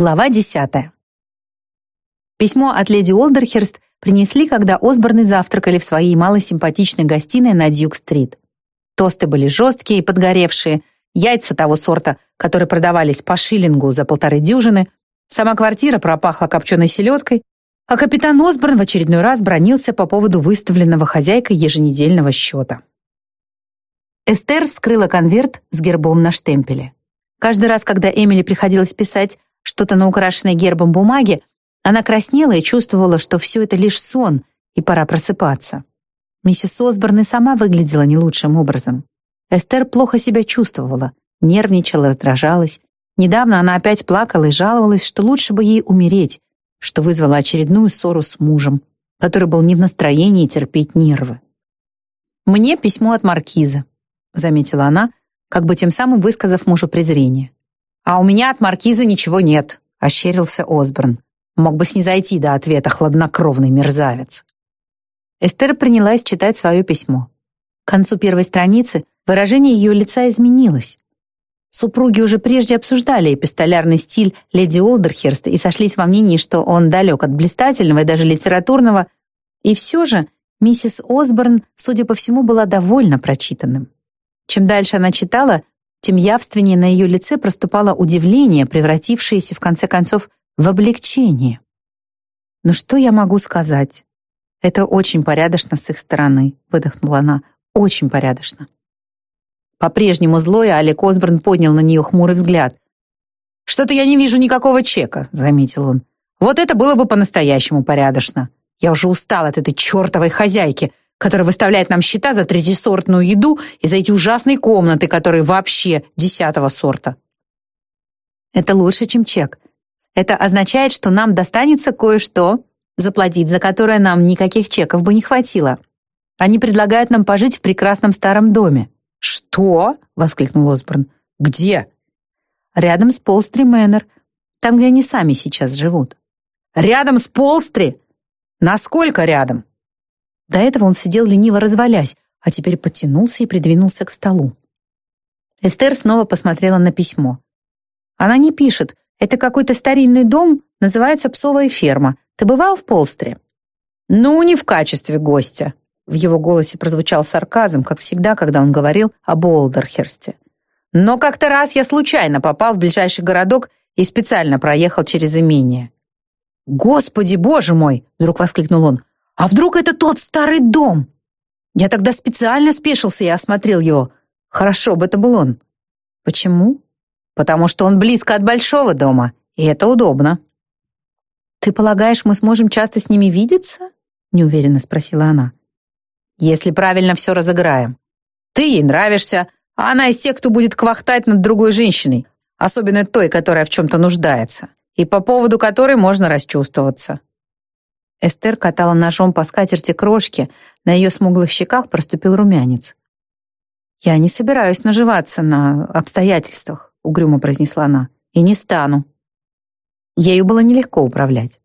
Глава 10. Письмо от леди Олдерхерст принесли, когда Осборны завтракали в своей малосимпатичной гостиной на Дьюк-стрит. Тосты были жесткие и подгоревшие, яйца того сорта, которые продавались по шиллингу за полторы дюжины, сама квартира пропахла копченой селедкой, а капитан Осборн в очередной раз бронился по поводу выставленного хозяйкой еженедельного счета. Эстер вскрыла конверт с гербом на штемпеле. Каждый раз, когда Эмили приходилось писать что-то на украшенной гербом бумаге, она краснела и чувствовала, что все это лишь сон, и пора просыпаться. Миссис Осборн и сама выглядела не лучшим образом. Эстер плохо себя чувствовала, нервничала, раздражалась. Недавно она опять плакала и жаловалась, что лучше бы ей умереть, что вызвало очередную ссору с мужем, который был не в настроении терпеть нервы. «Мне письмо от маркиза», — заметила она, как бы тем самым высказав мужу презрение. «А у меня от маркиза ничего нет», — ощерился Осборн. Мог бы снизойти до ответа хладнокровный мерзавец. Эстер принялась читать свое письмо. К концу первой страницы выражение ее лица изменилось. Супруги уже прежде обсуждали эпистолярный стиль леди Олдерхерста и сошлись во мнении, что он далек от блистательного и даже литературного, и все же миссис Осборн, судя по всему, была довольно прочитанным. Чем дальше она читала, тем явственнее на ее лице проступало удивление, превратившееся, в конце концов, в облегчение. «Ну что я могу сказать? Это очень порядочно с их стороны», — выдохнула она. «Очень порядочно». По-прежнему злой, Алек Осборн поднял на нее хмурый взгляд. «Что-то я не вижу никакого чека», — заметил он. «Вот это было бы по-настоящему порядочно. Я уже устал от этой чертовой хозяйки, который выставляет нам счета за третьесортную еду и за эти ужасные комнаты, которые вообще десятого сорта. Это лучше, чем чек. Это означает, что нам достанется кое-что, заплатить за которое нам никаких чеков бы не хватило. Они предлагают нам пожить в прекрасном старом доме. «Что?» — воскликнул Осборн. «Где?» «Рядом с Полстри Мэннер, там, где они сами сейчас живут». «Рядом с Полстри? Насколько рядом?» До этого он сидел лениво развалясь, а теперь подтянулся и придвинулся к столу. Эстер снова посмотрела на письмо. Она не пишет. Это какой-то старинный дом, называется «Псовая ферма». Ты бывал в Полстре? Ну, не в качестве гостя. В его голосе прозвучал сарказм, как всегда, когда он говорил об Олдерхерсте. Но как-то раз я случайно попал в ближайший городок и специально проехал через имение. «Господи, боже мой!» — вдруг воскликнул он. А вдруг это тот старый дом? Я тогда специально спешился и осмотрел его. Хорошо бы это был он. Почему? Потому что он близко от большого дома, и это удобно. Ты полагаешь, мы сможем часто с ними видеться? Неуверенно спросила она. Если правильно все разыграем. Ты ей нравишься, а она из тех, кто будет квахтать над другой женщиной, особенно той, которая в чем-то нуждается, и по поводу которой можно расчувствоваться. Эстер катала ножом по скатерти крошки, на ее смуглых щеках проступил румянец. «Я не собираюсь наживаться на обстоятельствах», — угрюмо произнесла она, — «и не стану». Ею было нелегко управлять.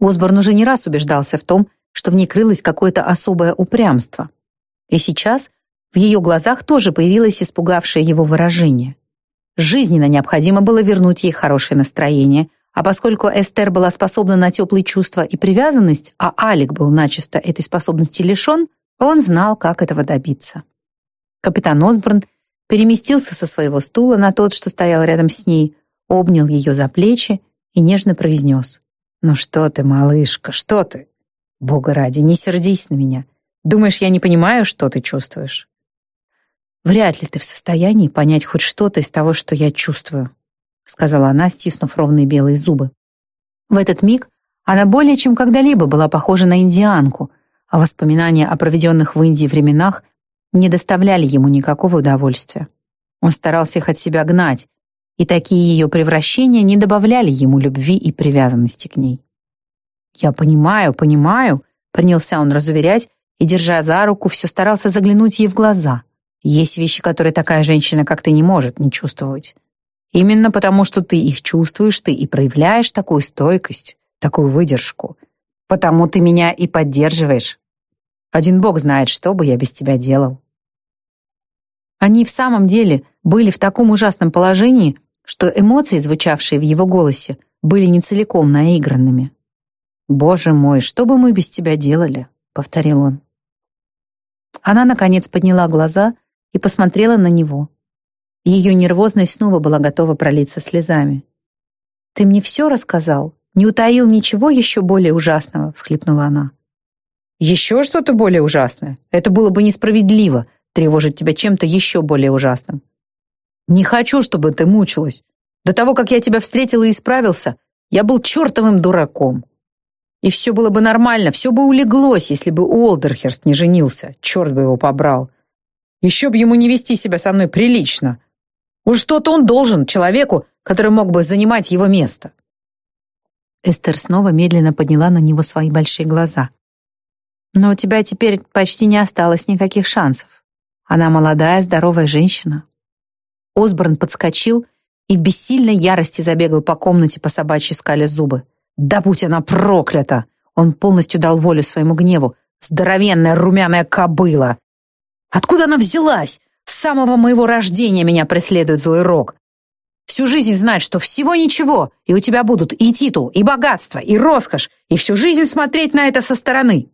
Осборн уже не раз убеждался в том, что в ней крылось какое-то особое упрямство. И сейчас в ее глазах тоже появилось испугавшее его выражение. Жизненно необходимо было вернуть ей хорошее настроение — а поскольку Эстер была способна на теплые чувства и привязанность, а Алик был начисто этой способности лишен, он знал, как этого добиться. Капитан Осборн переместился со своего стула на тот, что стоял рядом с ней, обнял ее за плечи и нежно произнес. «Ну что ты, малышка, что ты? Бога ради, не сердись на меня. Думаешь, я не понимаю, что ты чувствуешь?» «Вряд ли ты в состоянии понять хоть что-то из того, что я чувствую», — сказала она, стиснув ровные белые зубы. В этот миг она более чем когда-либо была похожа на индианку, а воспоминания о проведенных в Индии временах не доставляли ему никакого удовольствия. Он старался их от себя гнать, и такие ее превращения не добавляли ему любви и привязанности к ней. «Я понимаю, понимаю», — принялся он разуверять, и, держа за руку, все старался заглянуть ей в глаза. «Есть вещи, которые такая женщина, как ты, не может не чувствовать. Именно потому, что ты их чувствуешь, ты и проявляешь такую стойкость, такую выдержку. Потому ты меня и поддерживаешь. Один Бог знает, что бы я без тебя делал. Они в самом деле были в таком ужасном положении, что эмоции, звучавшие в его голосе, были не целиком наигранными. «Боже мой, что бы мы без тебя делали?» — повторил он. Она, наконец, подняла глаза и посмотрела на него. Ее нервозность снова была готова пролиться слезами. «Ты мне все рассказал? Не утаил ничего еще более ужасного?» — всхлипнула она. «Еще что-то более ужасное? Это было бы несправедливо, тревожить тебя чем-то еще более ужасным. Не хочу, чтобы ты мучилась. До того, как я тебя встретил и исправился, я был чертовым дураком. И все было бы нормально, все бы улеглось, если бы Уолдерхерст не женился. Черт бы его побрал. Еще бы ему не вести себя со мной прилично. Уж что-то он должен человеку, который мог бы занимать его место. Эстер снова медленно подняла на него свои большие глаза. «Но у тебя теперь почти не осталось никаких шансов. Она молодая, здоровая женщина». Осборн подскочил и в бессильной ярости забегал по комнате по собачьей скале зубы. «Да будь она проклята!» Он полностью дал волю своему гневу. «Здоровенная румяная кобыла! Откуда она взялась? С самого моего рождения меня преследует злой рок. Всю жизнь знать, что всего ничего, и у тебя будут и титул, и богатство, и роскошь, и всю жизнь смотреть на это со стороны.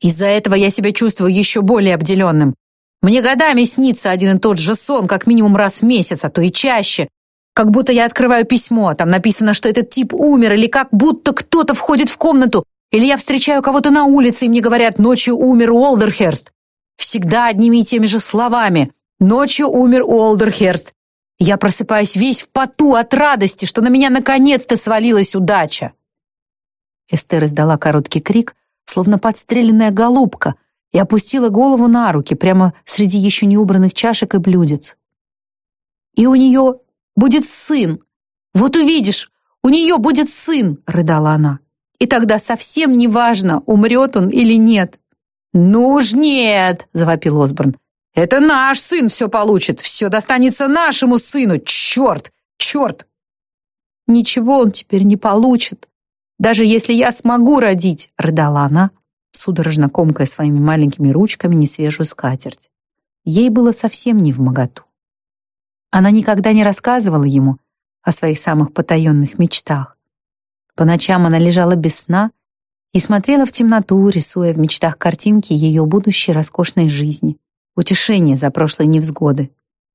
Из-за этого я себя чувствую еще более обделенным. Мне годами снится один и тот же сон, как минимум раз в месяц, а то и чаще. Как будто я открываю письмо, а там написано, что этот тип умер, или как будто кто-то входит в комнату, или я встречаю кого-то на улице, и мне говорят, ночью умер Уолдерхерст. Всегда одними и теми же словами. Ночью умер Уолдерхерст. Я просыпаюсь весь в поту от радости, что на меня наконец-то свалилась удача. Эстер издала короткий крик, словно подстреленная голубка, и опустила голову на руки прямо среди еще не убранных чашек и блюдец. «И у нее будет сын! Вот увидишь, у нее будет сын!» — рыдала она. «И тогда совсем не важно, умрет он или нет». «Ну уж нет!» — завопил Осборн. «Это наш сын все получит, все достанется нашему сыну! Черт! Черт!» «Ничего он теперь не получит, даже если я смогу родить!» — рыдала она, судорожно комкая своими маленькими ручками несвежую скатерть. Ей было совсем не в моготу. Она никогда не рассказывала ему о своих самых потаенных мечтах. По ночам она лежала без сна и смотрела в темноту, рисуя в мечтах картинки ее будущей роскошной жизни, утешение за прошлые невзгоды,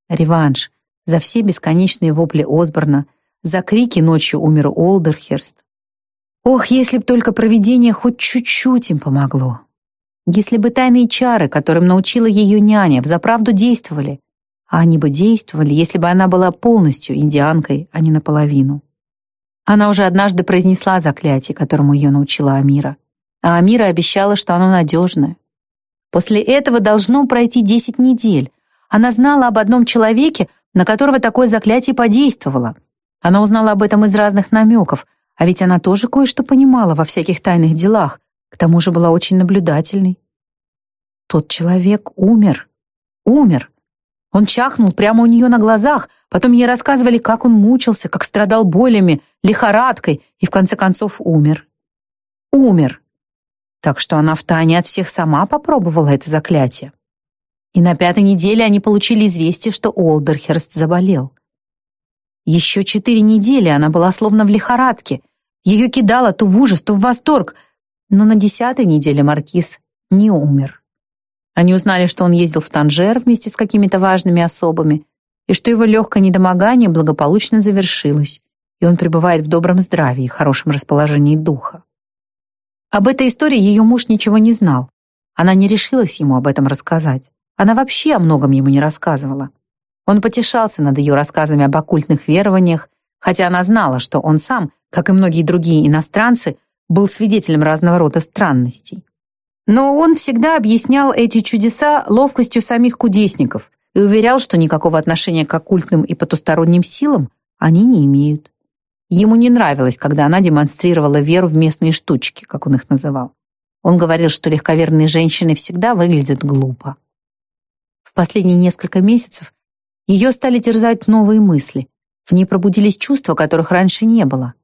реванш. За все бесконечные вопли Осборна, за крики ночью умер Олдерхерст, Ох, если б только провидение хоть чуть-чуть им помогло. Если бы тайные чары, которым научила ее няня, взаправду действовали, а они бы действовали, если бы она была полностью индианкой, а не наполовину. Она уже однажды произнесла заклятие, которому ее научила Амира. А Амира обещала, что оно надежное. После этого должно пройти 10 недель. Она знала об одном человеке, на которого такое заклятие подействовало. Она узнала об этом из разных намеков — а ведь она тоже кое-что понимала во всяких тайных делах, к тому же была очень наблюдательной. Тот человек умер. Умер. Он чахнул прямо у нее на глазах, потом ей рассказывали, как он мучился, как страдал болями, лихорадкой и в конце концов умер. Умер. Так что она втайне от всех сама попробовала это заклятие. И на пятой неделе они получили известие, что Олдерхерст заболел. Еще четыре недели она была словно в лихорадке, ее кидало то в ужас, то в восторг. Но на десятой неделе Маркиз не умер. Они узнали, что он ездил в Танжер вместе с какими-то важными особами, и что его легкое недомогание благополучно завершилось, и он пребывает в добром здравии хорошем расположении духа. Об этой истории ее муж ничего не знал. Она не решилась ему об этом рассказать. Она вообще о многом ему не рассказывала. Он потешался над ее рассказами об оккультных верованиях, хотя она знала, что он сам как и многие другие иностранцы, был свидетелем разного рода странностей. Но он всегда объяснял эти чудеса ловкостью самих кудесников и уверял, что никакого отношения к оккультным и потусторонним силам они не имеют. Ему не нравилось, когда она демонстрировала веру в местные штучки, как он их называл. Он говорил, что легковерные женщины всегда выглядят глупо. В последние несколько месяцев ее стали терзать новые мысли. В ней пробудились чувства, которых раньше не было.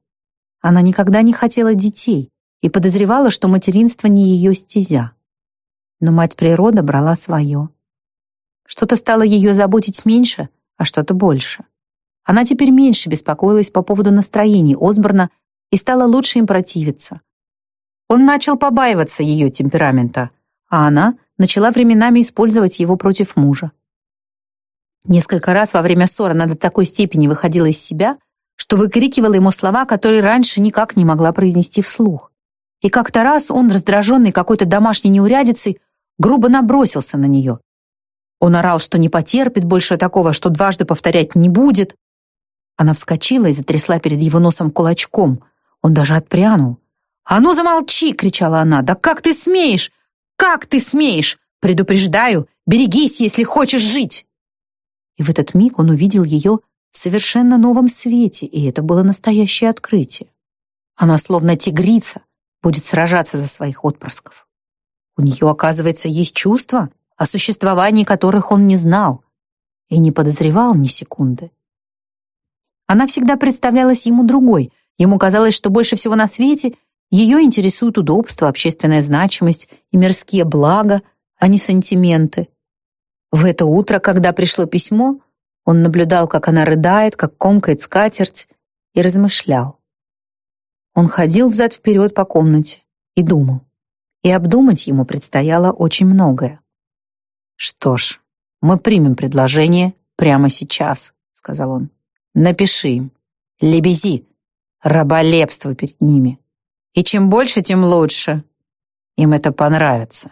Она никогда не хотела детей и подозревала, что материнство не ее стезя. Но мать природа брала свое. Что-то стало ее заботить меньше, а что-то больше. Она теперь меньше беспокоилась по поводу настроений Осборна и стала лучше им противиться. Он начал побаиваться ее темперамента, а она начала временами использовать его против мужа. Несколько раз во время ссоры она до такой степени выходила из себя, что выкрикивала ему слова, которые раньше никак не могла произнести вслух. И как-то раз он, раздраженный какой-то домашней неурядицей, грубо набросился на нее. Он орал, что не потерпит больше такого, что дважды повторять не будет. Она вскочила и затрясла перед его носом кулачком. Он даже отпрянул. «А ну замолчи!» — кричала она. «Да как ты смеешь? Как ты смеешь? Предупреждаю, берегись, если хочешь жить!» И в этот миг он увидел ее в совершенно новом свете, и это было настоящее открытие. Она словно тигрица будет сражаться за своих отпрысков. У нее, оказывается, есть чувства, о существовании которых он не знал и не подозревал ни секунды. Она всегда представлялась ему другой. Ему казалось, что больше всего на свете ее интересуют удобства, общественная значимость и мирские блага, а не сантименты. В это утро, когда пришло письмо, он наблюдал, как она рыдает, как комкает скатерть, и размышлял. Он ходил взад-вперед по комнате и думал. И обдумать ему предстояло очень многое. «Что ж, мы примем предложение прямо сейчас», — сказал он. «Напиши им. Лебези. Раболепство перед ними. И чем больше, тем лучше. Им это понравится».